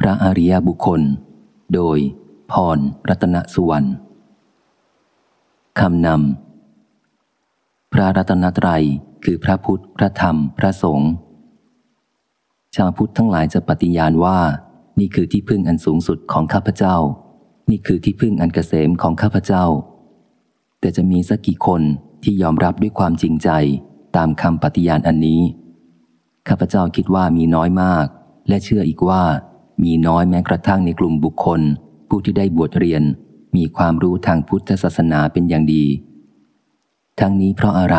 พระอริยบุคคล โดย พรรัตนสุวรรณคำนำ พระรัตนตรัยคือพระพุทธ พระธรรม พระสงฆ์ ชาวพุทธทั้งหลายจะปฏิญาณว่า นี่คือที่พึ่งอันสูงสุดของข้าพเจ้า นี่คือที่พึ่งอันเกษมของข้าพเจ้า แต่จะมีสักกี่คนที่ยอมรับด้วยความจริงใจตามคำปฏิญาณอันนี้ ข้าพเจ้าคิดว่ามีน้อยมาก และเชื่ออีกว่า มีน้อยแม้กระทั่งในกลุ่มบุคคล ผู้ที่ได้บวชเรียน มีความรู้ทางพุทธศาสนาเป็นอย่างดี ทั้งนี้เพราะอะไร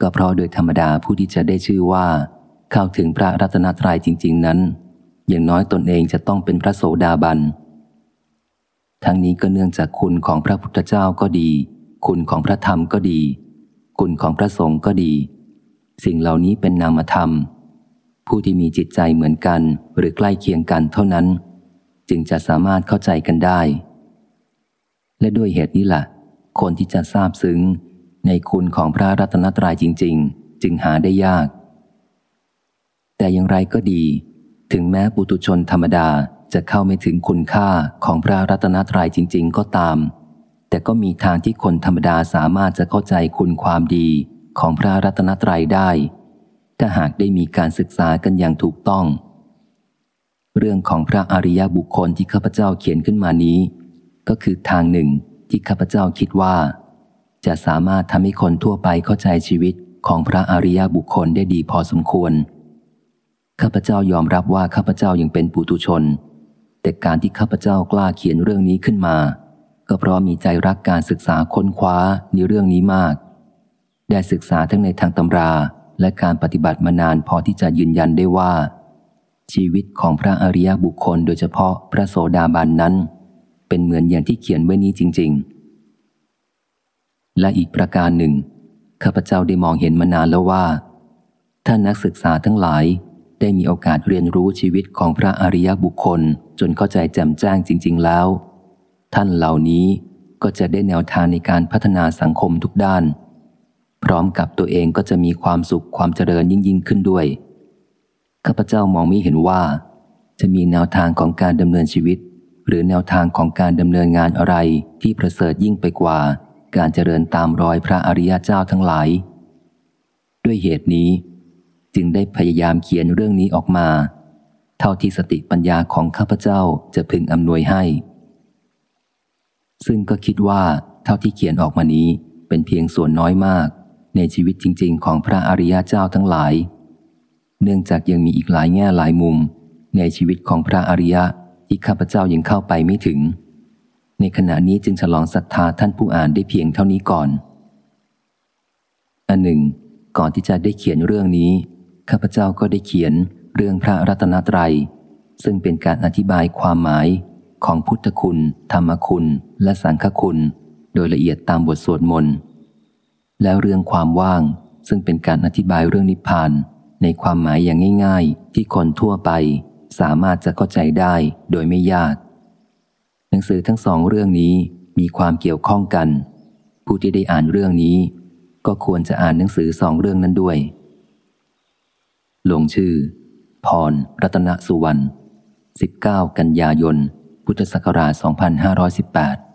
ก็เพราะโดยธรรมดาผู้ที่จะได้ชื่อว่า เข้าถึงพระรัตนตรัยจริง ๆ นั้น อย่างน้อยตนเองจะต้องเป็นพระโสดาบัน ทั้งนี้ก็เนื่องจากคุณของพระพุทธเจ้าก็ดี คุณของพระธรรมก็ดี คุณของพระสงฆ์ก็ดี สิ่งเหล่านี้เป็นนามธรรม ผู้ที่มีจิตใจเหมือนกัน หรือใกล้เคียงกันเท่านั้น จึงจะสามารถเข้าใจกันได้ และด้วยเหตุนี้แหละคนที่จะทราบซึ้ง ในคุณของพระรัตนตรัยจริง ๆ จึงหาได้ยาก แต่อย่างไรก็ดี ถึงแม้ปุตุชนธรรมดาจะเข้าไม่ถึงคุณค่าของพระรัตนตรัยจริง ๆ ก็ตาม แต่ก็มีทางที่คนธรรมดาสามารถจะเข้าใจคุณความดีของพระรัตนตรัยได้ ถ้าหากได้มีการศึกษากันอย่างถูกต้อง เรื่องของพระอริยบุคคลที่ข้าพเจ้าเขียนขึ้นมานี้ ก็คือทางหนึ่งที่ข้าพเจ้าคิดว่า จะสามารถทำให้คนทั่วไปเข้าใจชีวิตของพระอริยบุคคลได้ดีพอสมควร ข้าพเจ้ายอมรับว่าข้าพเจ้ายังเป็นปุตุชน แต่การที่ข้าพเจ้ากล้าเขียนเรื่องนี้ขึ้นมา ก็เพราะมีใจรักการศึกษาค้นคว้าในเรื่องนี้มาก ได้ศึกษาทั้งในทางตำรา และการปฏิบัติมานานพอที่จะยืนยันได้ว่า ชีวิตของพระอริยบุคคลโดยเฉพาะพระโสดาบันนั้น เป็นเหมือนอย่างที่เขียนไว้นี้จริง ๆ และอีกประการหนึ่งข้าพเจ้าได้มองเห็นมานานแล้วว่าท่านนักศึกษาทั้งหลายได้มีโอกาสเรียนรู้ชีวิตของพระอริยบุคคลจนเข้าใจแจ่มแจ้งจริง ๆ แล้ว ท่านเหล่านี้ก็จะได้แนวทางในการพัฒนาสังคมทุกด้าน พร้อมกับตัวเองก็จะมีความสุขความเจริญยิ่งยิ่งขึ้นด้วย ข้าพเจ้ามองไม่เห็นว่า จะมีแนวทางของการดำเนินชีวิต หรือแนวทางของการดำเนินงานอะไรที่ประเสริฐยิ่งไปกว่า การเจริญตามรอยพระอริยเจ้าทั้งหลาย ด้วยเหตุนี้ จึงได้พยายามเขียนเรื่องนี้ออกมา เท่าที่สติปัญญาของข้าพเจ้าจะพึงอำนวยให้ ซึ่งก็คิดว่าเท่าที่เขียนออกมานี้เป็นเพียงส่วนน้อยมาก ในชีวิตจริง ๆ ของพระอริยเจ้าทั้งหลาย เนื่องจากยังมีอีกหลายแง่หลายมุม ในชีวิตของพระอริยะที่ข้าพเจ้ายังเข้าไปไม่ถึง ในขณะนี้จึงฉลองศรัทธาท่านผู้อ่านได้เพียงเท่านี้ก่อน อันหนึ่ง ก่อนที่จะได้เขียนเรื่องนี้ ข้าพเจ้าก็ได้เขียนเรื่องพระรัตนตรยัย ซึ่งเป็นการอธิบายความหมายของพุทธคุณ ธรรมคุณ และสังฆคุณ โดยละเอียดตามบทสวดมนต์ แล้วเรื่องความว่าง ซึ่งเป็นการอธิบายเรื่องนิพพาน ในความหมายอย่างง่าย ๆ ที่คนทั่วไป สามารถจะเข้าใจได้โดยไม่ยาก หนังสือทั้งสองเรื่องนี้มีความเกี่ยวข้องกัน ผู้ที่ได้อ่านเรื่องนี้ ก็ควรจะอ่านหนังสือสองเรื่องนั้นด้วย ลงชื่อ พร รัตนสุวรรณ19 กันยายน พุทธศักราช 2518